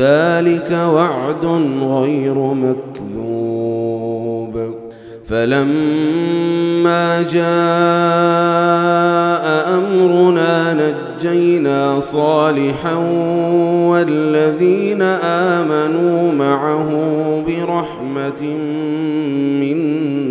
ذلك وعد غير مكذوب. فلما جاء أمرنا نجينا صالحا والذين آمنوا معه برحمة منا.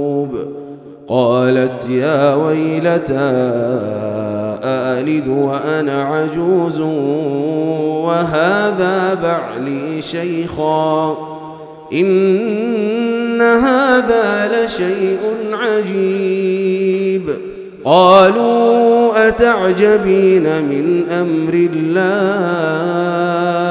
قالت يا ويلتى أألد وأنا عجوز وهذا بعلي شيخا؟ إن هذا لشيء عجيب. قالوا أتعجبين من أمر الله؟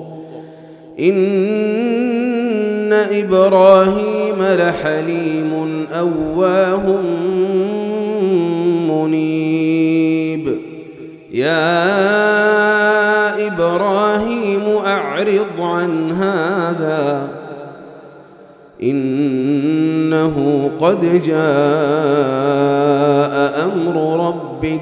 إن إبراهيم لحليم أواه منيب. يا إبراهيم أعرض عن هذا إنه قد جاء أمر ربك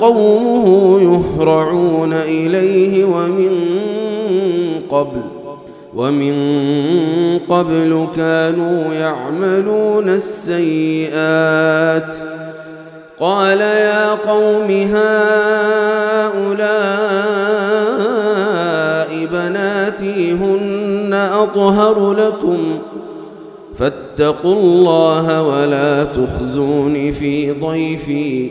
قومه يهرعون إليه ومن قبل ومن قبل كانوا يعملون السيئات. قال يا قوم هؤلاء بناتي هن أطهر لكم فاتقوا الله ولا تخزون في ضيفي.